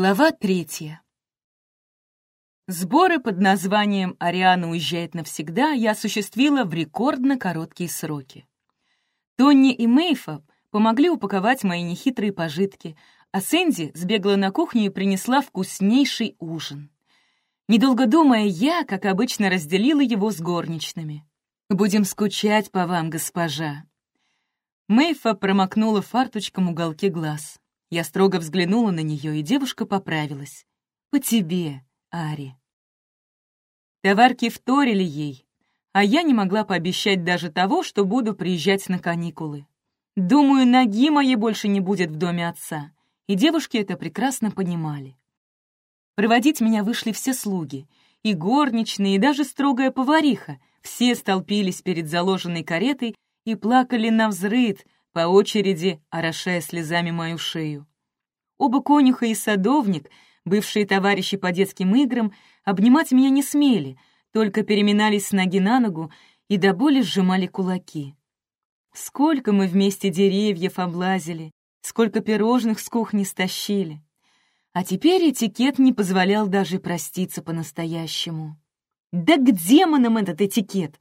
Глава третья. Сборы под названием «Ариана уезжает навсегда» я осуществила в рекордно короткие сроки. Тонни и Мейфа помогли упаковать мои нехитрые пожитки, а Сэнди сбегла на кухню и принесла вкуснейший ужин. Недолго думая, я, как обычно, разделила его с горничными. «Будем скучать по вам, госпожа». Мейфа промокнула фарточком уголки глаз. Я строго взглянула на нее, и девушка поправилась. «По тебе, Ари». Товарки вторили ей, а я не могла пообещать даже того, что буду приезжать на каникулы. Думаю, ноги моей больше не будет в доме отца, и девушки это прекрасно понимали. Проводить меня вышли все слуги, и горничные, и даже строгая повариха, все столпились перед заложенной каретой и плакали на взрыд, по очереди орошая слезами мою шею. Оба конюха и садовник, бывшие товарищи по детским играм, обнимать меня не смели, только переминались с ноги на ногу и до боли сжимали кулаки. Сколько мы вместе деревьев облазили, сколько пирожных с кухни стащили. А теперь этикет не позволял даже проститься по-настоящему. Да к демонам этот этикет!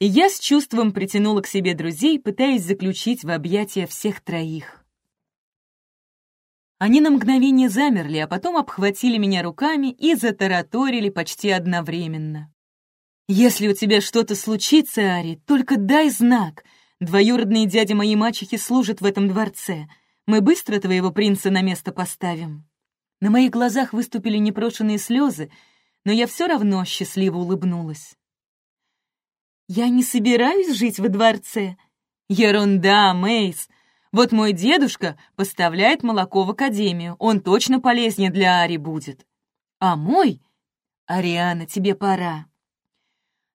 И я с чувством притянула к себе друзей, пытаясь заключить в объятия всех троих. Они на мгновение замерли, а потом обхватили меня руками и затараторили почти одновременно. «Если у тебя что-то случится, Ари, только дай знак. Двоюродные дяди моей мачехи служат в этом дворце. Мы быстро твоего принца на место поставим». На моих глазах выступили непрошенные слезы, но я все равно счастливо улыбнулась. «Я не собираюсь жить во дворце». «Ерунда, Мейс. Вот мой дедушка поставляет молоко в академию. Он точно полезнее для Ари будет. А мой... Ариана, тебе пора».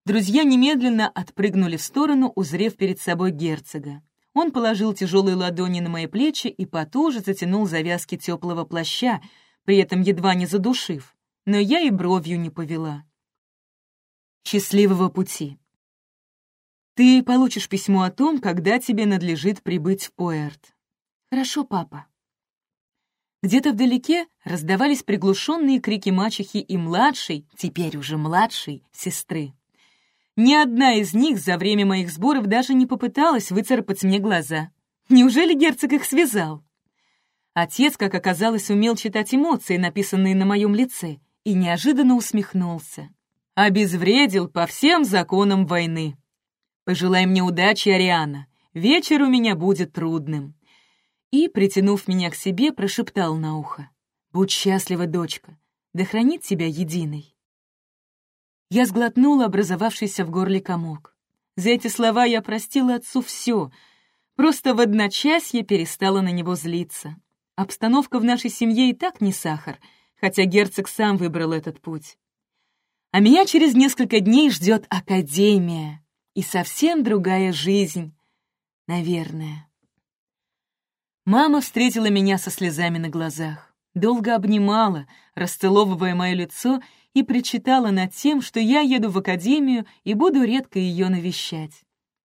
Друзья немедленно отпрыгнули в сторону, узрев перед собой герцога. Он положил тяжелые ладони на мои плечи и потуже затянул завязки теплого плаща, при этом едва не задушив, но я и бровью не повела. «Счастливого пути!» Ты получишь письмо о том, когда тебе надлежит прибыть в Пуэрт. Хорошо, папа. Где-то вдалеке раздавались приглушенные крики мачехи и младшей, теперь уже младшей, сестры. Ни одна из них за время моих сборов даже не попыталась выцарапать мне глаза. Неужели герцог их связал? Отец, как оказалось, умел читать эмоции, написанные на моем лице, и неожиданно усмехнулся. Обезвредил по всем законам войны. «Пожелай мне удачи, Ариана. Вечер у меня будет трудным». И, притянув меня к себе, прошептал на ухо. «Будь счастлива, дочка, да хранит тебя единой». Я сглотнула образовавшийся в горле комок. За эти слова я простила отцу все, просто в одночасье перестала на него злиться. Обстановка в нашей семье и так не сахар, хотя герцог сам выбрал этот путь. А меня через несколько дней ждет академия и совсем другая жизнь, наверное. Мама встретила меня со слезами на глазах, долго обнимала, расцеловывая мое лицо и причитала над тем, что я еду в академию и буду редко ее навещать.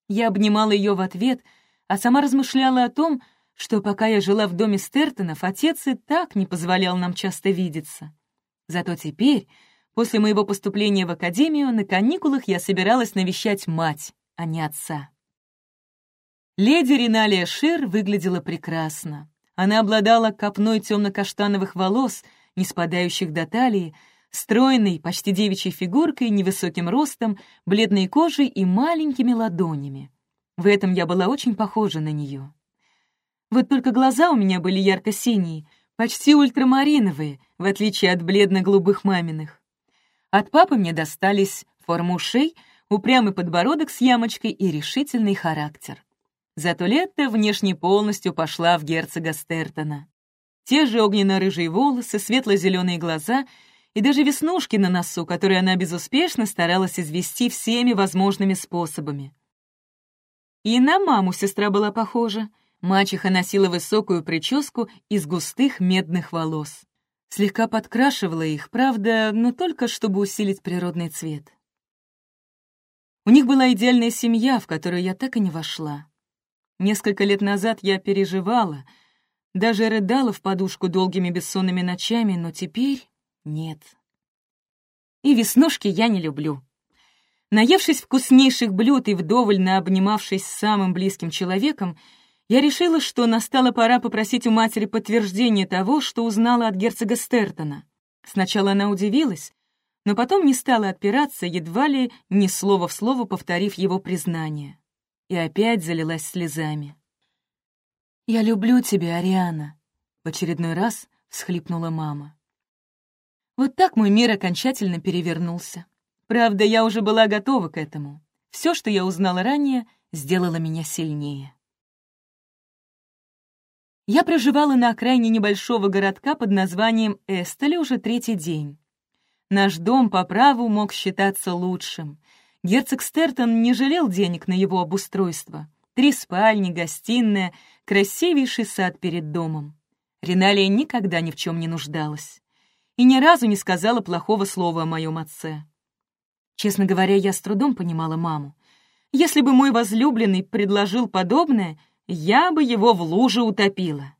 Я обнимала ее в ответ, а сама размышляла о том, что пока я жила в доме Стертонов, отец и так не позволял нам часто видеться. Зато теперь После моего поступления в академию на каникулах я собиралась навещать мать, а не отца. Леди Риналия Шир выглядела прекрасно. Она обладала копной темно-каштановых волос, не спадающих до талии, стройной, почти девичьей фигуркой, невысоким ростом, бледной кожей и маленькими ладонями. В этом я была очень похожа на нее. Вот только глаза у меня были ярко-синие, почти ультрамариновые, в отличие от бледно-голубых маминых. От папы мне достались форма ушей, упрямый подбородок с ямочкой и решительный характер. Зато Летта внешне полностью пошла в герцога Стертона. Те же огненно-рыжие волосы, светло-зеленые глаза и даже веснушки на носу, которые она безуспешно старалась извести всеми возможными способами. И на маму сестра была похожа. Мачеха носила высокую прическу из густых медных волос. Слегка подкрашивала их, правда, но только чтобы усилить природный цвет. У них была идеальная семья, в которую я так и не вошла. Несколько лет назад я переживала, Даже рыдала в подушку долгими бессонными ночами, но теперь нет. И веснушки я не люблю. Наевшись вкуснейших блюд и вдоволь обнимавшись с самым близким человеком, я решила, что настала пора попросить у матери подтверждение того, что узнала от герцога Стертона. Сначала она удивилась, но потом не стала отпираться, едва ли ни слово в слово повторив его признание. И опять залилась слезами. «Я люблю тебя, Ариана», — в очередной раз всхлипнула мама. Вот так мой мир окончательно перевернулся. Правда, я уже была готова к этому. Все, что я узнала ранее, сделало меня сильнее. Я проживала на окраине небольшого городка под названием Эстеле уже третий день. Наш дом по праву мог считаться лучшим. Герцог Стертон не жалел денег на его обустройство. Три спальни, гостиная, красивейший сад перед домом. Риналия никогда ни в чем не нуждалась. И ни разу не сказала плохого слова о моем отце. Честно говоря, я с трудом понимала маму. Если бы мой возлюбленный предложил подобное — я бы его в луже утопила.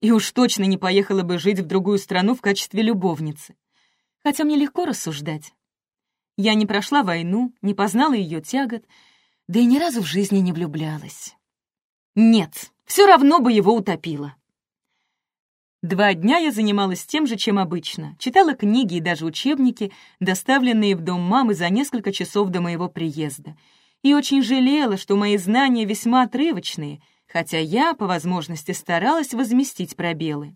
И уж точно не поехала бы жить в другую страну в качестве любовницы. Хотя мне легко рассуждать. Я не прошла войну, не познала ее тягот, да и ни разу в жизни не влюблялась. Нет, все равно бы его утопила. Два дня я занималась тем же, чем обычно. Читала книги и даже учебники, доставленные в дом мамы за несколько часов до моего приезда — и очень жалела, что мои знания весьма отрывочные, хотя я, по возможности, старалась возместить пробелы.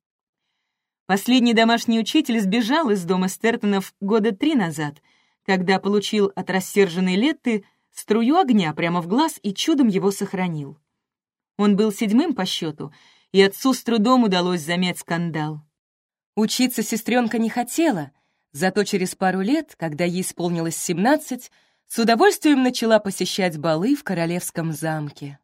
Последний домашний учитель сбежал из дома Стертонов года три назад, когда получил от рассерженной Летты струю огня прямо в глаз и чудом его сохранил. Он был седьмым по счету, и отцу с трудом удалось замять скандал. Учиться сестренка не хотела, зато через пару лет, когда ей исполнилось семнадцать, с удовольствием начала посещать балы в королевском замке.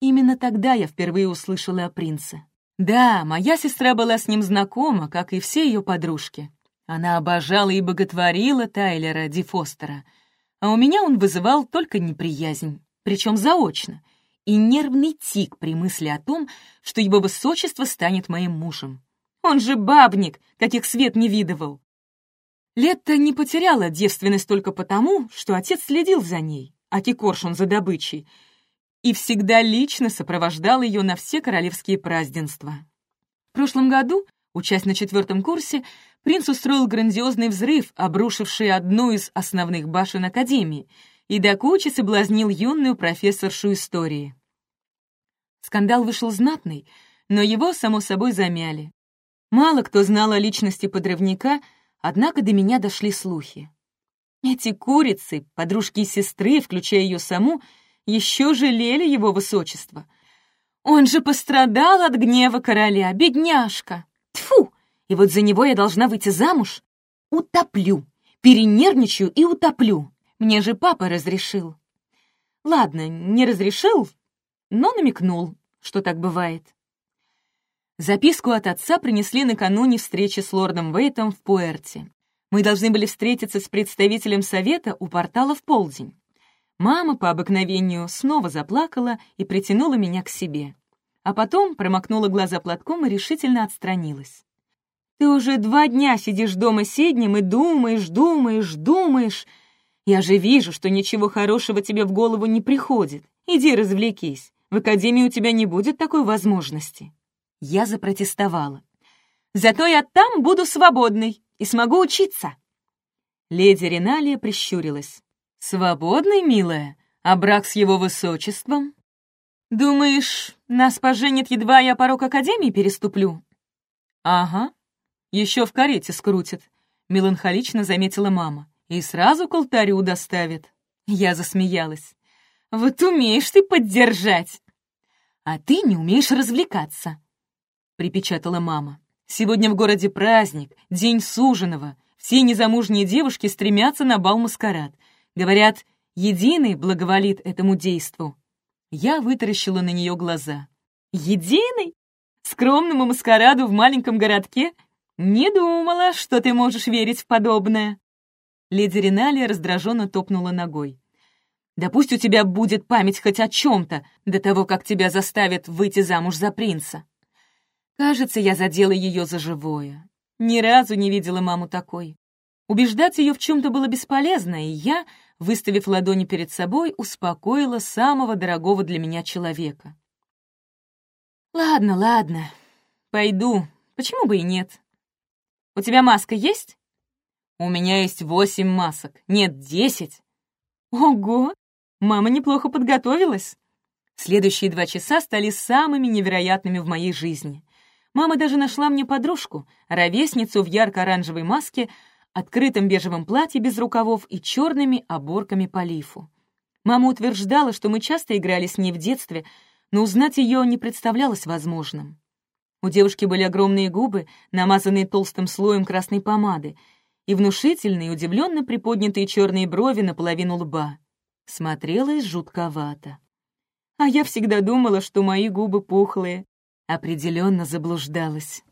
Именно тогда я впервые услышала о принце. Да, моя сестра была с ним знакома, как и все ее подружки. Она обожала и боготворила Тайлера Ди Фостера, а у меня он вызывал только неприязнь, причем заочно, и нервный тик при мысли о том, что его высочество станет моим мужем. Он же бабник, каких свет не видывал. Летта не потеряла девственность только потому, что отец следил за ней, а Кикоршун за добычей, и всегда лично сопровождал ее на все королевские празднества. В прошлом году, учась на четвертом курсе, принц устроил грандиозный взрыв, обрушивший одну из основных башен Академии, и до кучи соблазнил юную профессоршу истории. Скандал вышел знатный, но его, само собой, замяли. Мало кто знал о личности подрывника — Однако до меня дошли слухи. Эти курицы, подружки и сестры, включая ее саму, еще жалели его высочество. Он же пострадал от гнева короля, бедняжка. Тфу! И вот за него я должна выйти замуж? Утоплю, перенервничаю и утоплю. Мне же папа разрешил. Ладно, не разрешил, но намекнул, что так бывает. Записку от отца принесли накануне встречи с лордом Вейтом в Пуэрте. Мы должны были встретиться с представителем совета у портала в полдень. Мама по обыкновению снова заплакала и притянула меня к себе. А потом промокнула глаза платком и решительно отстранилась. «Ты уже два дня сидишь дома седнем и думаешь, думаешь, думаешь. Я же вижу, что ничего хорошего тебе в голову не приходит. Иди развлекись. В академии у тебя не будет такой возможности». Я запротестовала. «Зато я там буду свободной и смогу учиться!» Леди Реналия прищурилась. «Свободный, милая? А брак с его высочеством?» «Думаешь, нас поженят, едва я порог Академии переступлю?» «Ага, еще в карете скрутит», — меланхолично заметила мама. «И сразу к алтарю доставит». Я засмеялась. «Вот умеешь ты поддержать!» «А ты не умеешь развлекаться», припечатала мама. «Сегодня в городе праздник, день суженого. Все незамужние девушки стремятся на бал-маскарад. Говорят, единый благоволит этому действу». Я вытаращила на нее глаза. «Единый? Скромному маскараду в маленьком городке? Не думала, что ты можешь верить в подобное». Леди Риналия раздраженно топнула ногой. «Да пусть у тебя будет память хоть о чем-то до того, как тебя заставят выйти замуж за принца». Кажется, я задела ее за живое. Ни разу не видела маму такой. Убеждать ее в чем-то было бесполезно, и я, выставив ладони перед собой, успокоила самого дорогого для меня человека. «Ладно, ладно, пойду. Почему бы и нет? У тебя маска есть?» «У меня есть восемь масок. Нет, десять». «Ого! Мама неплохо подготовилась». Следующие два часа стали самыми невероятными в моей жизни. Мама даже нашла мне подружку, ровесницу в ярко-оранжевой маске, открытом бежевом платье без рукавов и черными оборками по лифу. Мама утверждала, что мы часто играли с ней в детстве, но узнать ее не представлялось возможным. У девушки были огромные губы, намазанные толстым слоем красной помады, и внушительные, удивленно приподнятые черные брови наполовину лба. Смотрелась жутковато. А я всегда думала, что мои губы пухлые. Определенно заблуждалась.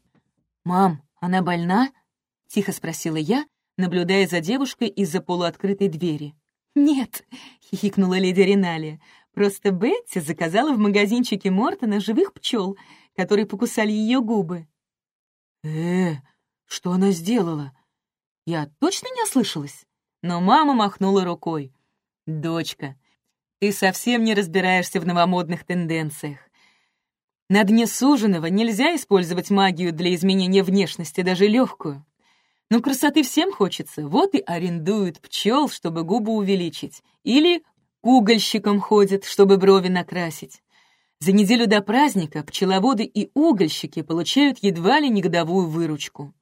«Мам, она больна?» — тихо спросила я, наблюдая за девушкой из-за полуоткрытой двери. «Нет», — хихикнула леди Риналия, «просто Бетти заказала в магазинчике Мортона живых пчел, которые покусали ее губы». «Э, что она сделала?» Я точно не ослышалась? Но мама махнула рукой. «Дочка, ты совсем не разбираешься в новомодных тенденциях. На дне суженого нельзя использовать магию для изменения внешности, даже легкую. Но красоты всем хочется, вот и арендуют пчел, чтобы губы увеличить. Или к угольщикам ходят, чтобы брови накрасить. За неделю до праздника пчеловоды и угольщики получают едва ли не годовую выручку.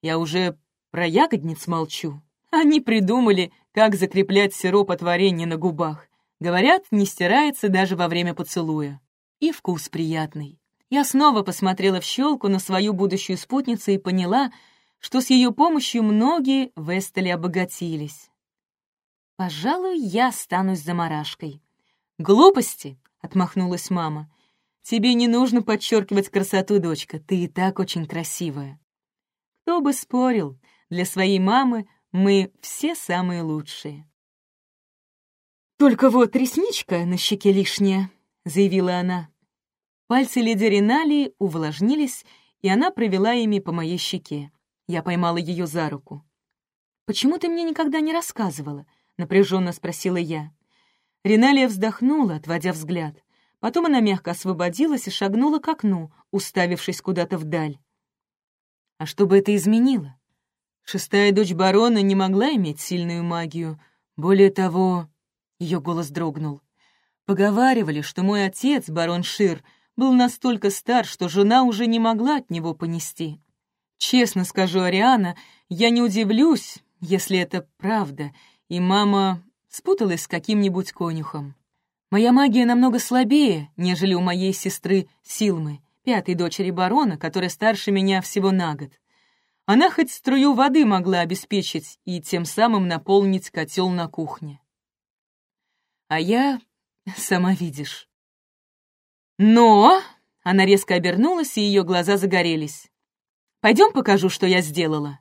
Я уже про ягодниц молчу. Они придумали, как закреплять сироп от варенья на губах. Говорят, не стирается даже во время поцелуя. И вкус приятный. Я снова посмотрела в щелку на свою будущую спутницу и поняла, что с ее помощью многие в Эстеле обогатились. «Пожалуй, я останусь заморашкой». «Глупости!» — отмахнулась мама. «Тебе не нужно подчеркивать красоту, дочка, ты и так очень красивая». Кто бы спорил, для своей мамы мы все самые лучшие. «Только вот ресничка на щеке лишняя», — заявила она. Пальцы леди Риналии увлажнились, и она провела ими по моей щеке. Я поймала ее за руку. «Почему ты мне никогда не рассказывала?» — напряженно спросила я. Риналия вздохнула, отводя взгляд. Потом она мягко освободилась и шагнула к окну, уставившись куда-то вдаль. А что бы это изменило? Шестая дочь барона не могла иметь сильную магию. Более того, ее голос дрогнул. Поговаривали, что мой отец, барон Шир, был настолько стар, что жена уже не могла от него понести. Честно скажу, Ариана, я не удивлюсь, если это правда, и мама спуталась с каким-нибудь конюхом. Моя магия намного слабее, нежели у моей сестры Силмы, пятой дочери барона, которая старше меня всего на год. Она хоть струю воды могла обеспечить и тем самым наполнить котел на кухне. А я, сама видишь. Но... Она резко обернулась, и ее глаза загорелись. «Пойдем покажу, что я сделала».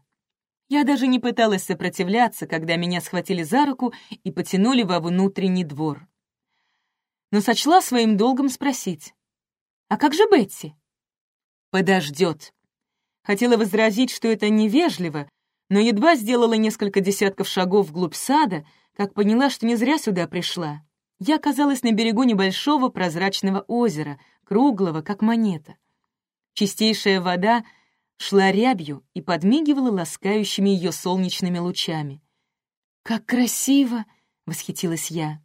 Я даже не пыталась сопротивляться, когда меня схватили за руку и потянули во внутренний двор. Но сочла своим долгом спросить. «А как же Бетси?» «Подождет». Хотела возразить, что это невежливо, но едва сделала несколько десятков шагов вглубь сада, как поняла, что не зря сюда пришла. Я оказалась на берегу небольшого прозрачного озера, круглого, как монета. Чистейшая вода шла рябью и подмигивала ласкающими ее солнечными лучами. «Как красиво!» — восхитилась я.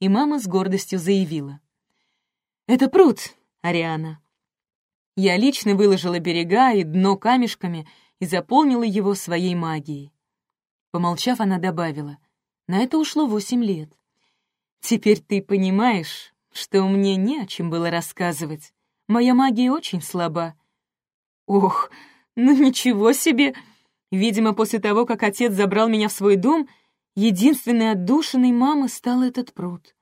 И мама с гордостью заявила. «Это пруд, Ариана». Я лично выложила берега и дно камешками и заполнила его своей магией. Помолчав, она добавила, на это ушло восемь лет. Теперь ты понимаешь, что мне не о чем было рассказывать. Моя магия очень слаба. Ох, ну ничего себе! Видимо, после того, как отец забрал меня в свой дом, единственной отдушиной мамы стал этот пруд.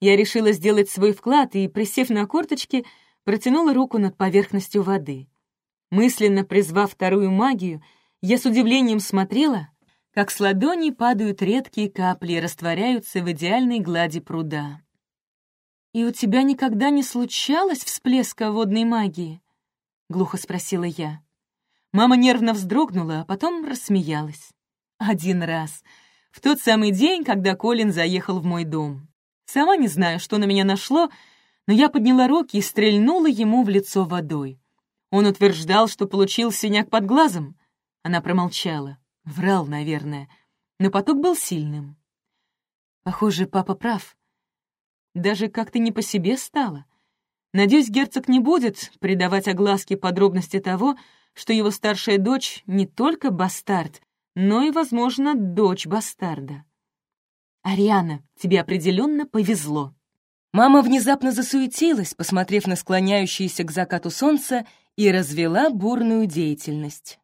Я решила сделать свой вклад и, присев на корточки, протянула руку над поверхностью воды. Мысленно призвав вторую магию, я с удивлением смотрела, как с ладони падают редкие капли и растворяются в идеальной глади пруда. «И у тебя никогда не случалось всплеска водной магии?» — глухо спросила я. Мама нервно вздрогнула, а потом рассмеялась. Один раз. В тот самый день, когда Колин заехал в мой дом. Сама не знаю, что на меня нашло, но я подняла руки и стрельнула ему в лицо водой. Он утверждал, что получил синяк под глазом. Она промолчала. Врал, наверное. Но поток был сильным. Похоже, папа прав. Даже как-то не по себе стало. Надеюсь, герцог не будет придавать огласке подробности того, что его старшая дочь не только бастард, но и, возможно, дочь бастарда. «Ариана, тебе определенно повезло». Мама внезапно засуетилась, посмотрев на склоняющееся к закату солнца, и развела бурную деятельность.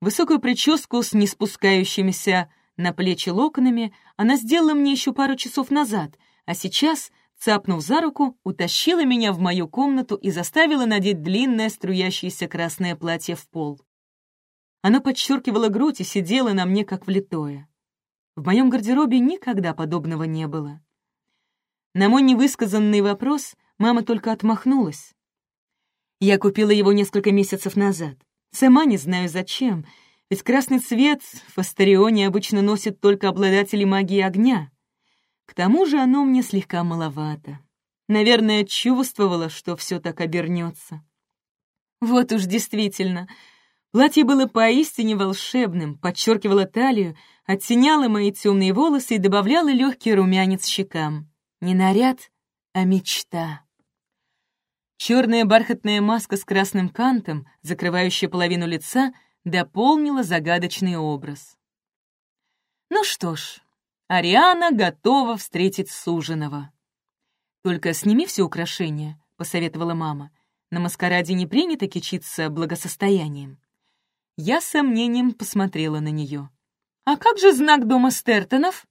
Высокую прическу с не спускающимися на плечи локонами она сделала мне еще пару часов назад, а сейчас, цапнув за руку, утащила меня в мою комнату и заставила надеть длинное струящееся красное платье в пол. Оно подчеркивало грудь и сидело на мне как влитое. В моем гардеробе никогда подобного не было. На мой невысказанный вопрос мама только отмахнулась. Я купила его несколько месяцев назад. Сама не знаю зачем, ведь красный цвет в Астарионе обычно носят только обладатели магии огня. К тому же оно мне слегка маловато. Наверное, чувствовала, что все так обернется. Вот уж действительно, платье было поистине волшебным, подчеркивало талию, оттеняло мои темные волосы и добавляло легкий румянец щекам. Не наряд, а мечта. Черная бархатная маска с красным кантом, закрывающая половину лица, дополнила загадочный образ. Ну что ж, Ариана готова встретить суженого. «Только сними все украшения», — посоветовала мама. «На маскараде не принято кичиться благосостоянием». Я с сомнением посмотрела на нее. «А как же знак дома Стертонов?»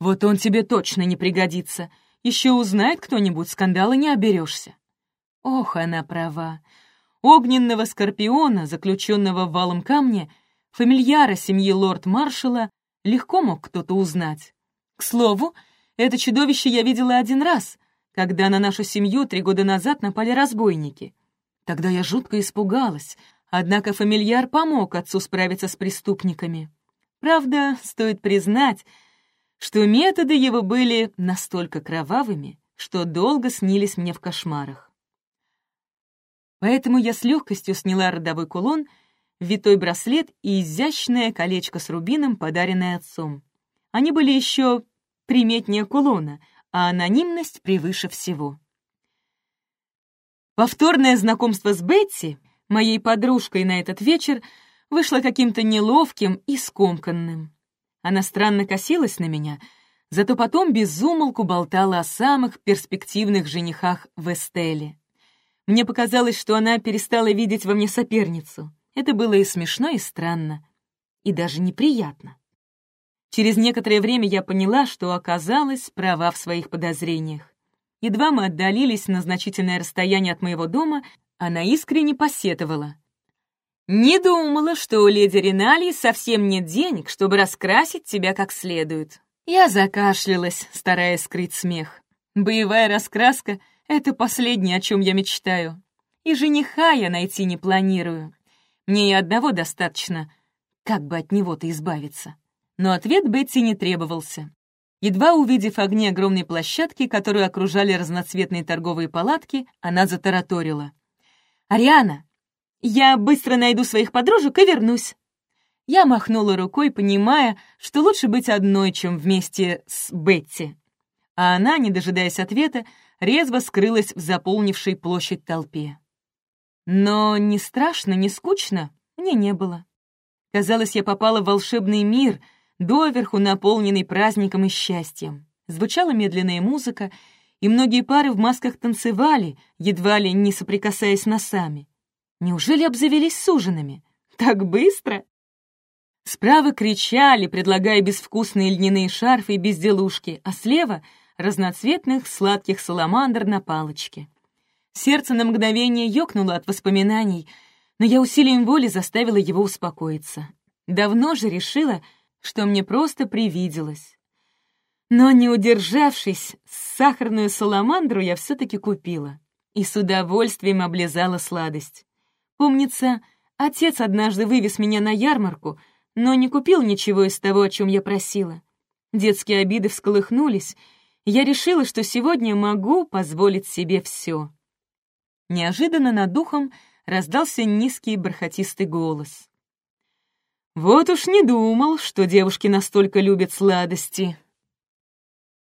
«Вот он тебе точно не пригодится. Еще узнает кто-нибудь, скандала не оберешься». Ох, она права. Огненного скорпиона, заключенного в валом камне, фамильяра семьи лорд-маршала, легко мог кто-то узнать. К слову, это чудовище я видела один раз, когда на нашу семью три года назад напали разбойники. Тогда я жутко испугалась, однако фамильяр помог отцу справиться с преступниками. Правда, стоит признать, что методы его были настолько кровавыми, что долго снились мне в кошмарах. Поэтому я с легкостью сняла родовой кулон, витой браслет и изящное колечко с рубином, подаренное отцом. Они были еще приметнее кулона, а анонимность превыше всего. Повторное знакомство с Бетти, моей подружкой на этот вечер, вышло каким-то неловким и скомканным. Она странно косилась на меня, зато потом безумолку болтала о самых перспективных женихах в Эстеле. Мне показалось, что она перестала видеть во мне соперницу. Это было и смешно, и странно, и даже неприятно. Через некоторое время я поняла, что оказалась права в своих подозрениях. Едва мы отдалились на значительное расстояние от моего дома, она искренне посетовала. «Не думала, что у леди Ринальи совсем нет денег, чтобы раскрасить тебя как следует». Я закашлялась, стараясь скрыть смех. Боевая раскраска это последнее, о чем я мечтаю. И жениха я найти не планирую. Мне и одного достаточно, как бы от него-то избавиться. Но ответ Бетти не требовался. Едва увидев огни огромной площадки, которую окружали разноцветные торговые палатки, она затараторила. «Ариана, я быстро найду своих подружек и вернусь». Я махнула рукой, понимая, что лучше быть одной, чем вместе с Бетти. А она, не дожидаясь ответа, резво скрылась в заполнившей площадь толпе. Но ни страшно, ни скучно мне не было. Казалось, я попала в волшебный мир, доверху наполненный праздником и счастьем. Звучала медленная музыка, и многие пары в масках танцевали, едва ли не соприкасаясь носами. Неужели обзавелись суженами? Так быстро? Справа кричали, предлагая безвкусные льняные шарфы и безделушки, а слева — разноцветных сладких саламандр на палочке. Сердце на мгновение ёкнуло от воспоминаний, но я усилием воли заставила его успокоиться. Давно же решила, что мне просто привиделось. Но, не удержавшись, сахарную саламандру я все-таки купила и с удовольствием облизала сладость. Помнится, отец однажды вывез меня на ярмарку, но не купил ничего из того, о чем я просила. Детские обиды всколыхнулись, я решила, что сегодня могу позволить себе все. Неожиданно над духом раздался низкий бархатистый голос. «Вот уж не думал, что девушки настолько любят сладости.